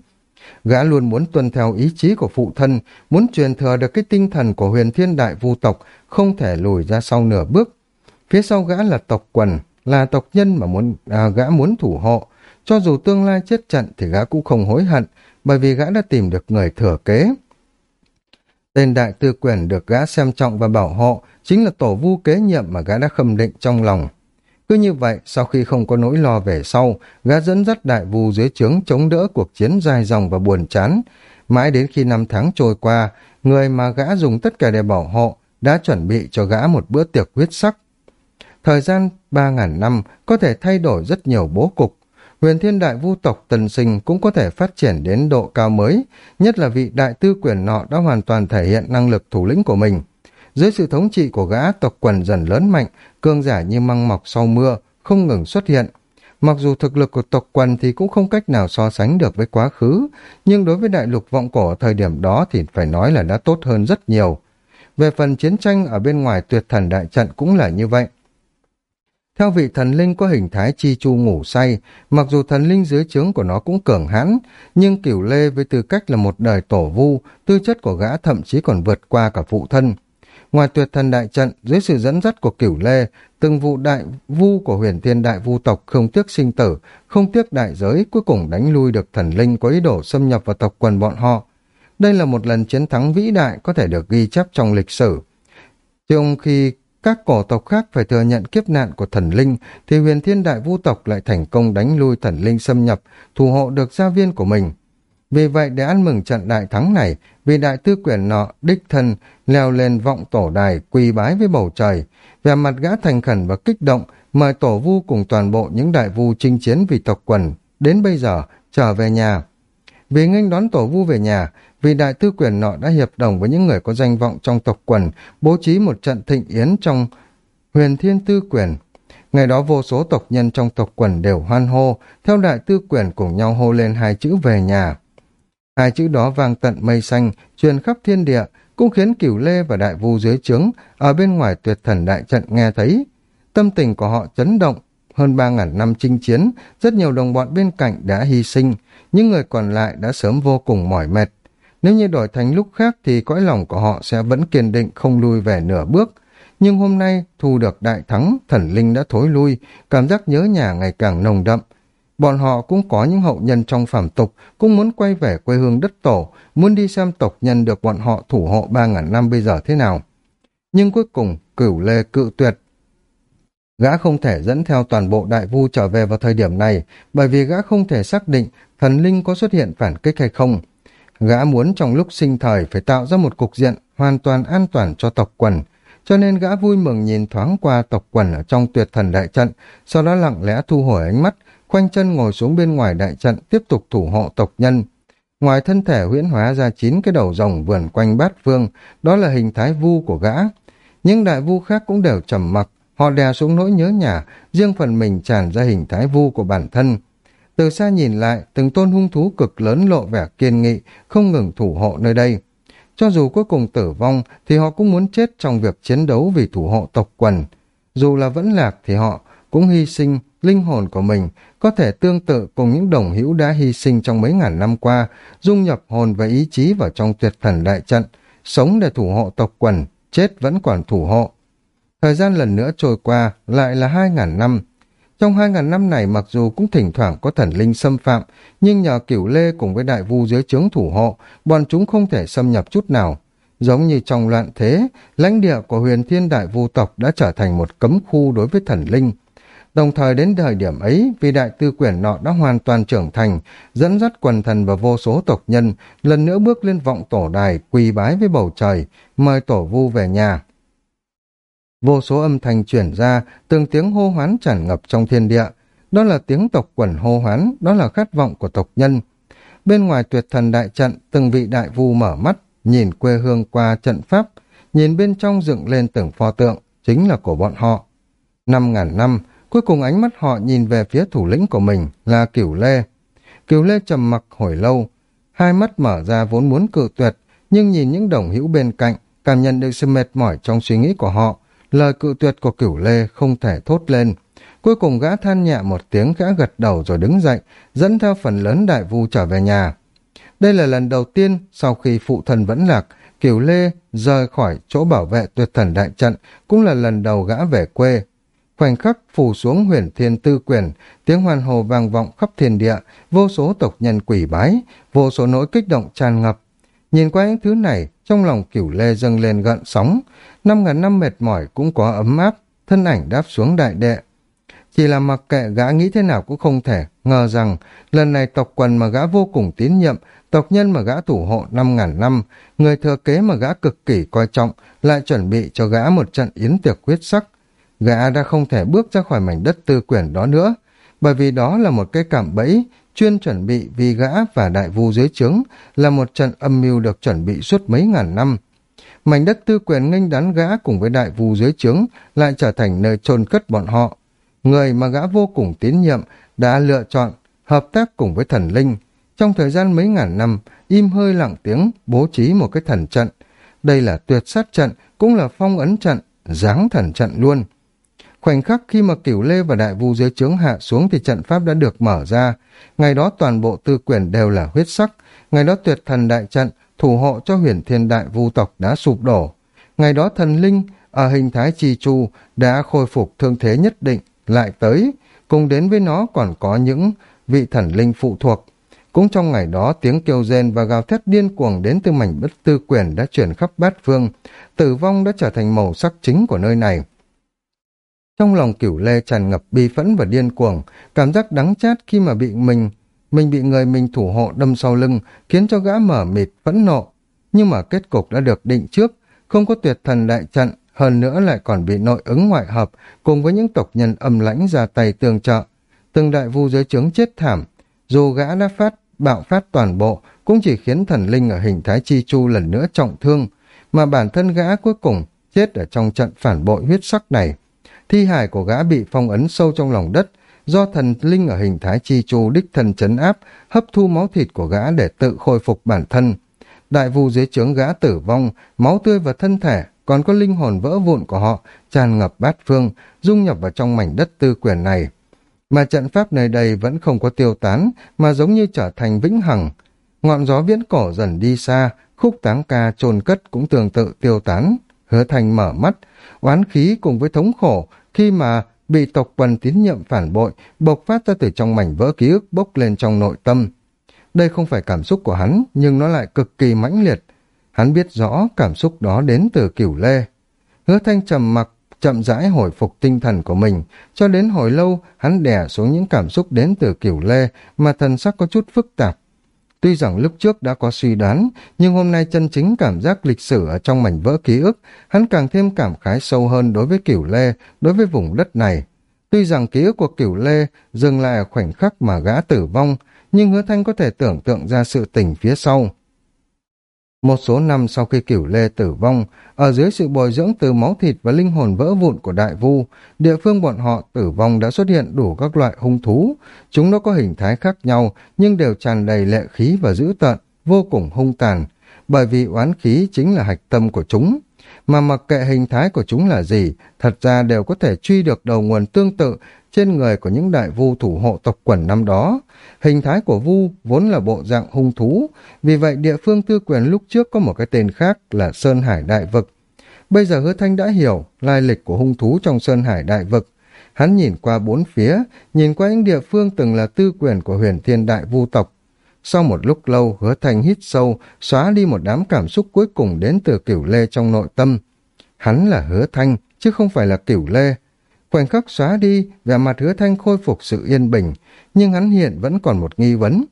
Gã luôn muốn tuân theo ý chí của phụ thân, muốn truyền thừa được cái tinh thần của huyền thiên đại vu tộc, không thể lùi ra sau nửa bước. Phía sau gã là tộc quần, là tộc nhân mà muốn à, gã muốn thủ hộ. Cho dù tương lai chết trận thì gã cũng không hối hận, bởi vì gã đã tìm được người thừa kế. Tên đại tư quyền được gã xem trọng và bảo hộ chính là tổ vu kế nhiệm mà gã đã khâm định trong lòng. Cứ như vậy, sau khi không có nỗi lo về sau, gã dẫn dắt đại vu dưới trướng chống đỡ cuộc chiến dài dòng và buồn chán. Mãi đến khi năm tháng trôi qua, người mà gã dùng tất cả để bảo hộ đã chuẩn bị cho gã một bữa tiệc huyết sắc. Thời gian 3.000 năm có thể thay đổi rất nhiều bố cục. Huyền thiên đại vu tộc tần sinh cũng có thể phát triển đến độ cao mới, nhất là vị đại tư quyền nọ đã hoàn toàn thể hiện năng lực thủ lĩnh của mình. Dưới sự thống trị của gã tộc quần dần lớn mạnh, cương giả như măng mọc sau mưa, không ngừng xuất hiện. Mặc dù thực lực của tộc quần thì cũng không cách nào so sánh được với quá khứ, nhưng đối với đại lục vọng cổ ở thời điểm đó thì phải nói là đã tốt hơn rất nhiều. Về phần chiến tranh ở bên ngoài tuyệt thần đại trận cũng là như vậy. Theo vị thần linh có hình thái chi chu ngủ say, mặc dù thần linh dưới trướng của nó cũng cường hãn, nhưng cửu lê với tư cách là một đời tổ vu, tư chất của gã thậm chí còn vượt qua cả phụ thân. Ngoài tuyệt thần đại trận, dưới sự dẫn dắt của cửu lê, từng vụ đại vu của huyền thiên đại vu tộc không tiếc sinh tử, không tiếc đại giới, cuối cùng đánh lui được thần linh có ý đồ xâm nhập vào tộc quần bọn họ. Đây là một lần chiến thắng vĩ đại có thể được ghi chép trong lịch sử. Trong khi các cổ tộc khác phải thừa nhận kiếp nạn của thần linh, thì huyền thiên đại vu tộc lại thành công đánh lui thần linh xâm nhập, thủ hộ được gia viên của mình. Vì vậy để ăn mừng trận đại thắng này, vị đại tư quyển nọ đích thân leo lên vọng tổ đài quỳ bái với bầu trời, vẻ mặt gã thành khẩn và kích động, mời tổ vu cùng toàn bộ những đại vu chinh chiến vì tộc quần, đến bây giờ trở về nhà. Vì nghênh đón tổ vu về nhà, vì đại tư quyền nọ đã hiệp đồng với những người có danh vọng trong tộc quần, bố trí một trận thịnh yến trong huyền thiên tư quyền. Ngày đó vô số tộc nhân trong tộc quần đều hoan hô, theo đại tư quyền cùng nhau hô lên hai chữ về nhà. Hai chữ đó vang tận mây xanh, truyền khắp thiên địa, cũng khiến cửu lê và đại vu dưới trướng ở bên ngoài tuyệt thần đại trận nghe thấy. Tâm tình của họ chấn động, hơn ba ngàn năm chinh chiến, rất nhiều đồng bọn bên cạnh đã hy sinh, những người còn lại đã sớm vô cùng mỏi mệt. Nếu như đổi thành lúc khác thì cõi lòng của họ sẽ vẫn kiên định không lui về nửa bước. Nhưng hôm nay thu được đại thắng, thần linh đã thối lui, cảm giác nhớ nhà ngày càng nồng đậm. Bọn họ cũng có những hậu nhân trong phàm tục, cũng muốn quay về quê hương đất tổ, muốn đi xem tộc nhân được bọn họ thủ hộ ba ngàn năm bây giờ thế nào. Nhưng cuối cùng, cửu lê cự tuyệt. Gã không thể dẫn theo toàn bộ đại vu trở về vào thời điểm này, bởi vì gã không thể xác định thần linh có xuất hiện phản kích hay không. Gã muốn trong lúc sinh thời phải tạo ra một cục diện hoàn toàn an toàn cho tộc quần, cho nên gã vui mừng nhìn thoáng qua tộc quần ở trong tuyệt thần đại trận, sau đó lặng lẽ thu hồi ánh mắt, khoanh chân ngồi xuống bên ngoài đại trận tiếp tục thủ hộ tộc nhân. Ngoài thân thể huyễn hóa ra chín cái đầu rồng vườn quanh bát phương, đó là hình thái vu của gã. Nhưng đại vu khác cũng đều trầm mặc, họ đè xuống nỗi nhớ nhà, riêng phần mình tràn ra hình thái vu của bản thân. Từ xa nhìn lại, từng tôn hung thú cực lớn lộ vẻ kiên nghị, không ngừng thủ hộ nơi đây. Cho dù cuối cùng tử vong, thì họ cũng muốn chết trong việc chiến đấu vì thủ hộ tộc quần. Dù là vẫn lạc thì họ cũng hy sinh linh hồn của mình, có thể tương tự cùng những đồng hữu đã hy sinh trong mấy ngàn năm qua, dung nhập hồn và ý chí vào trong tuyệt thần đại trận, sống để thủ hộ tộc quần, chết vẫn còn thủ hộ. Thời gian lần nữa trôi qua, lại là hai ngàn năm, trong hai ngàn năm này mặc dù cũng thỉnh thoảng có thần linh xâm phạm, nhưng nhờ cửu lê cùng với đại vu dưới trướng thủ hộ, bọn chúng không thể xâm nhập chút nào. Giống như trong loạn thế, lãnh địa của huyền thiên đại vu tộc đã trở thành một cấm khu đối với thần linh. Đồng thời đến thời điểm ấy, vì đại tư quyển nọ đã hoàn toàn trưởng thành, dẫn dắt quần thần và vô số tộc nhân, lần nữa bước lên vọng tổ đài, quỳ bái với bầu trời, mời tổ vu về nhà. Vô số âm thanh chuyển ra, từng tiếng hô hoán tràn ngập trong thiên địa. Đó là tiếng tộc quần hô hoán, đó là khát vọng của tộc nhân. Bên ngoài tuyệt thần đại trận, từng vị đại vu mở mắt, nhìn quê hương qua trận pháp, nhìn bên trong dựng lên từng pho tượng, chính là của bọn họ. năm ngàn năm, cuối cùng ánh mắt họ nhìn về phía thủ lĩnh của mình là Cửu Lê. Cửu Lê trầm mặc hồi lâu, hai mắt mở ra vốn muốn cự tuyệt, nhưng nhìn những đồng hữu bên cạnh, cảm nhận được sự mệt mỏi trong suy nghĩ của họ, lời cự tuyệt của Cửu Lê không thể thốt lên. Cuối cùng gã than nhẹ một tiếng gã gật đầu rồi đứng dậy, dẫn theo phần lớn đại vu trở về nhà. Đây là lần đầu tiên sau khi phụ thần vẫn lạc, Kiều Lê rời khỏi chỗ bảo vệ tuyệt thần đại trận, cũng là lần đầu gã về quê. Khoảnh khắc phủ xuống huyền thiên tư quyền, tiếng hoàn hồ vang vọng khắp thiên địa, vô số tộc nhân quỷ bái, vô số nỗi kích động tràn ngập. Nhìn qua những thứ này, trong lòng cửu lê dâng lên gợn sóng, năm ngàn năm mệt mỏi cũng có ấm áp, thân ảnh đáp xuống đại đệ. Chỉ là mặc kệ gã nghĩ thế nào cũng không thể, ngờ rằng lần này tộc quần mà gã vô cùng tín nhiệm, tộc nhân mà gã thủ hộ năm ngàn năm, người thừa kế mà gã cực kỳ coi trọng, lại chuẩn bị cho gã một trận yến tiệc quyết sắc. Gã đã không thể bước ra khỏi mảnh đất tư quyển đó nữa, bởi vì đó là một cái cảm bẫy, chuyên chuẩn bị vì gã và đại vu dưới trướng, là một trận âm mưu được chuẩn bị suốt mấy ngàn năm. Mảnh đất tư quyền nghênh đán gã cùng với đại vu dưới trướng lại trở thành nơi chôn cất bọn họ. Người mà gã vô cùng tín nhiệm đã lựa chọn hợp tác cùng với thần linh, trong thời gian mấy ngàn năm, im hơi lặng tiếng, bố trí một cái thần trận. Đây là tuyệt sát trận, cũng là phong ấn trận, giáng thần trận luôn. Khoảnh khắc khi mà cửu lê và đại vu dưới trướng hạ xuống thì trận pháp đã được mở ra. Ngày đó toàn bộ tư quyền đều là huyết sắc. Ngày đó tuyệt thần đại trận, thủ hộ cho huyền thiên đại vu tộc đã sụp đổ. Ngày đó thần linh, ở hình thái chi chu, đã khôi phục thương thế nhất định, lại tới. Cùng đến với nó còn có những vị thần linh phụ thuộc. Cũng trong ngày đó, tiếng kêu rên và gào thét điên cuồng đến từ mảnh bất tư quyền đã chuyển khắp bát phương. Tử vong đã trở thành màu sắc chính của nơi này. Trong lòng cửu lê tràn ngập bi phẫn và điên cuồng, cảm giác đắng chát khi mà bị mình, mình bị người mình thủ hộ đâm sau lưng, khiến cho gã mở mịt, phẫn nộ. Nhưng mà kết cục đã được định trước, không có tuyệt thần đại trận, hơn nữa lại còn bị nội ứng ngoại hợp, cùng với những tộc nhân âm lãnh ra tay tương trợ. Từng đại vu dưới trướng chết thảm, dù gã đã phát bạo phát toàn bộ cũng chỉ khiến thần linh ở hình thái chi chu lần nữa trọng thương, mà bản thân gã cuối cùng chết ở trong trận phản bội huyết sắc này. Thi hải của gã bị phong ấn sâu trong lòng đất, do thần linh ở hình thái chi chu đích thần chấn áp, hấp thu máu thịt của gã để tự khôi phục bản thân. Đại vu dưới trướng gã tử vong, máu tươi và thân thể, còn có linh hồn vỡ vụn của họ, tràn ngập bát phương, dung nhập vào trong mảnh đất tư quyền này mà trận pháp nơi đây vẫn không có tiêu tán, mà giống như trở thành vĩnh hằng. Ngọn gió viễn cổ dần đi xa, khúc táng ca chôn cất cũng tương tự tiêu tán. Hứa thành mở mắt, oán khí cùng với thống khổ khi mà bị tộc quần tín nhiệm phản bội bộc phát ra từ trong mảnh vỡ ký ức bốc lên trong nội tâm. Đây không phải cảm xúc của hắn, nhưng nó lại cực kỳ mãnh liệt. Hắn biết rõ cảm xúc đó đến từ cửu lê. Hứa thanh trầm mặc chậm rãi hồi phục tinh thần của mình, cho đến hồi lâu hắn đè xuống những cảm xúc đến từ kiểu lê mà thần sắc có chút phức tạp. Tuy rằng lúc trước đã có suy đoán, nhưng hôm nay chân chính cảm giác lịch sử ở trong mảnh vỡ ký ức, hắn càng thêm cảm khái sâu hơn đối với kiểu lê, đối với vùng đất này. Tuy rằng ký ức của kiểu lê dừng lại ở khoảnh khắc mà gã tử vong, nhưng hứa thanh có thể tưởng tượng ra sự tình phía sau. Một số năm sau khi cửu lê tử vong, ở dưới sự bồi dưỡng từ máu thịt và linh hồn vỡ vụn của đại vu, địa phương bọn họ tử vong đã xuất hiện đủ các loại hung thú. Chúng nó có hình thái khác nhau, nhưng đều tràn đầy lệ khí và dữ tợn, vô cùng hung tàn, bởi vì oán khí chính là hạch tâm của chúng. Mà mặc kệ hình thái của chúng là gì, thật ra đều có thể truy được đầu nguồn tương tự trên người của những đại vu thủ hộ tộc quần năm đó. Hình thái của vu vốn là bộ dạng hung thú, vì vậy địa phương tư quyền lúc trước có một cái tên khác là Sơn Hải Đại Vực. Bây giờ hứa thanh đã hiểu lai lịch của hung thú trong Sơn Hải Đại Vực. Hắn nhìn qua bốn phía, nhìn qua những địa phương từng là tư quyền của huyền thiên đại vu tộc. Sau một lúc lâu, hứa thanh hít sâu, xóa đi một đám cảm xúc cuối cùng đến từ cửu lê trong nội tâm. Hắn là hứa thanh, chứ không phải là cửu lê. Khoảnh khắc xóa đi, vẻ mặt hứa thanh khôi phục sự yên bình, nhưng hắn hiện vẫn còn một nghi vấn.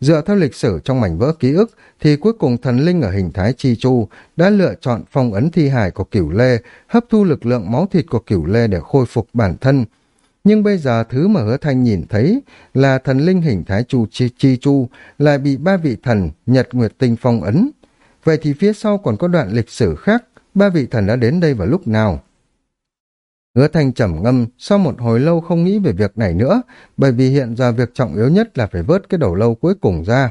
Dựa theo lịch sử trong mảnh vỡ ký ức, thì cuối cùng thần linh ở hình thái chi chu đã lựa chọn phong ấn thi hải của cửu lê, hấp thu lực lượng máu thịt của cửu lê để khôi phục bản thân. Nhưng bây giờ thứ mà hứa thanh nhìn thấy là thần linh hình thái chu chi, chi chu lại bị ba vị thần nhật nguyệt tinh phong ấn. Vậy thì phía sau còn có đoạn lịch sử khác, ba vị thần đã đến đây vào lúc nào? Hứa Thanh trầm ngâm, sau một hồi lâu không nghĩ về việc này nữa, bởi vì hiện giờ việc trọng yếu nhất là phải vớt cái đầu lâu cuối cùng ra.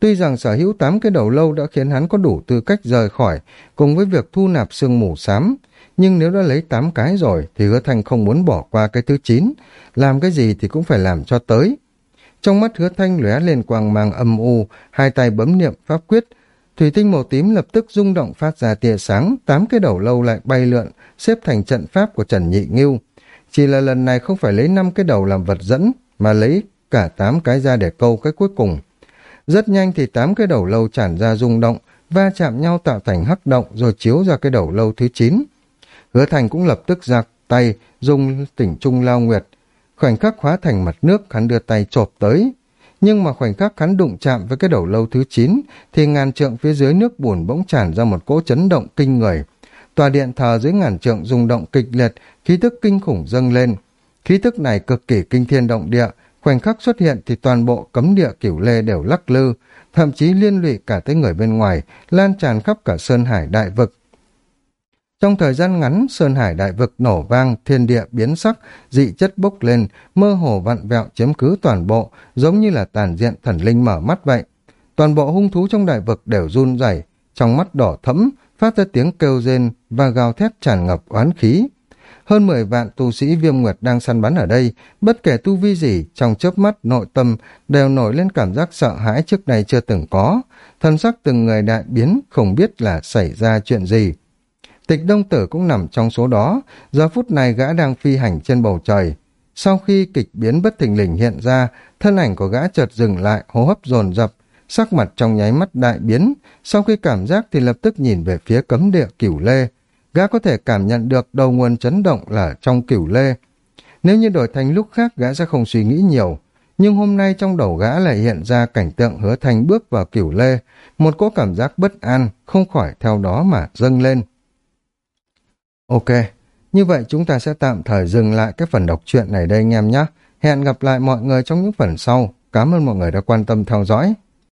Tuy rằng sở hữu tám cái đầu lâu đã khiến hắn có đủ tư cách rời khỏi, cùng với việc thu nạp sương mù xám, nhưng nếu đã lấy tám cái rồi thì hứa thanh không muốn bỏ qua cái thứ chín, làm cái gì thì cũng phải làm cho tới. Trong mắt hứa thanh lóe lên quang mang âm u, hai tay bấm niệm pháp quyết, thủy tinh màu tím lập tức rung động phát ra tia sáng, tám cái đầu lâu lại bay lượn, xếp thành trận pháp của Trần Nhị Ngưu. Chỉ là lần này không phải lấy năm cái đầu làm vật dẫn, mà lấy cả tám cái ra để câu cái cuối cùng. Rất nhanh thì tám cái đầu lâu tràn ra rung động, va chạm nhau tạo thành hắc động rồi chiếu ra cái đầu lâu thứ chín. Hứa Thành cũng lập tức giặc tay, dùng tỉnh trung lao nguyệt. Khoảnh khắc hóa thành mặt nước, hắn đưa tay chộp tới. Nhưng mà khoảnh khắc hắn đụng chạm với cái đầu lâu thứ chín thì ngàn trượng phía dưới nước bùn bỗng tràn ra một cỗ chấn động kinh người. Tòa điện thờ dưới ngàn trượng rung động kịch liệt, khí tức kinh khủng dâng lên. Khí tức này cực kỳ kinh thiên động địa, khoảnh khắc xuất hiện thì toàn bộ cấm địa cửu lê đều lắc lư, thậm chí liên lụy cả tới người bên ngoài, lan tràn khắp cả sơn hải đại vực. Trong thời gian ngắn, Sơn Hải đại vực nổ vang, thiên địa biến sắc, dị chất bốc lên, mơ hồ vặn vẹo chiếm cứ toàn bộ, giống như là tàn diện thần linh mở mắt vậy. Toàn bộ hung thú trong đại vực đều run rẩy, trong mắt đỏ thẫm, phát ra tiếng kêu rên và gào thét tràn ngập oán khí. Hơn 10 vạn tu sĩ viêm nguyệt đang săn bắn ở đây, bất kể tu vi gì, trong chớp mắt nội tâm đều nổi lên cảm giác sợ hãi trước này chưa từng có. Thân sắc từng người đại biến, không biết là xảy ra chuyện gì. Tịch đông tử cũng nằm trong số đó, giờ phút này gã đang phi hành trên bầu trời. Sau khi kịch biến bất thình lình hiện ra, thân ảnh của gã chợt dừng lại, hô hấp dồn dập, sắc mặt trong nháy mắt đại biến, sau khi cảm giác thì lập tức nhìn về phía cấm địa cửu lê. Gã có thể cảm nhận được đầu nguồn chấn động là trong cửu lê. Nếu như đổi thành lúc khác gã sẽ không suy nghĩ nhiều, nhưng hôm nay trong đầu gã lại hiện ra cảnh tượng hứa thành bước vào cửu lê, một cỗ cảm giác bất an không khỏi theo đó mà dâng lên. Ok, như vậy chúng ta sẽ tạm thời dừng lại cái phần đọc truyện này đây anh em nhé. Hẹn gặp lại mọi người trong những phần sau. Cảm ơn mọi người đã quan tâm theo dõi.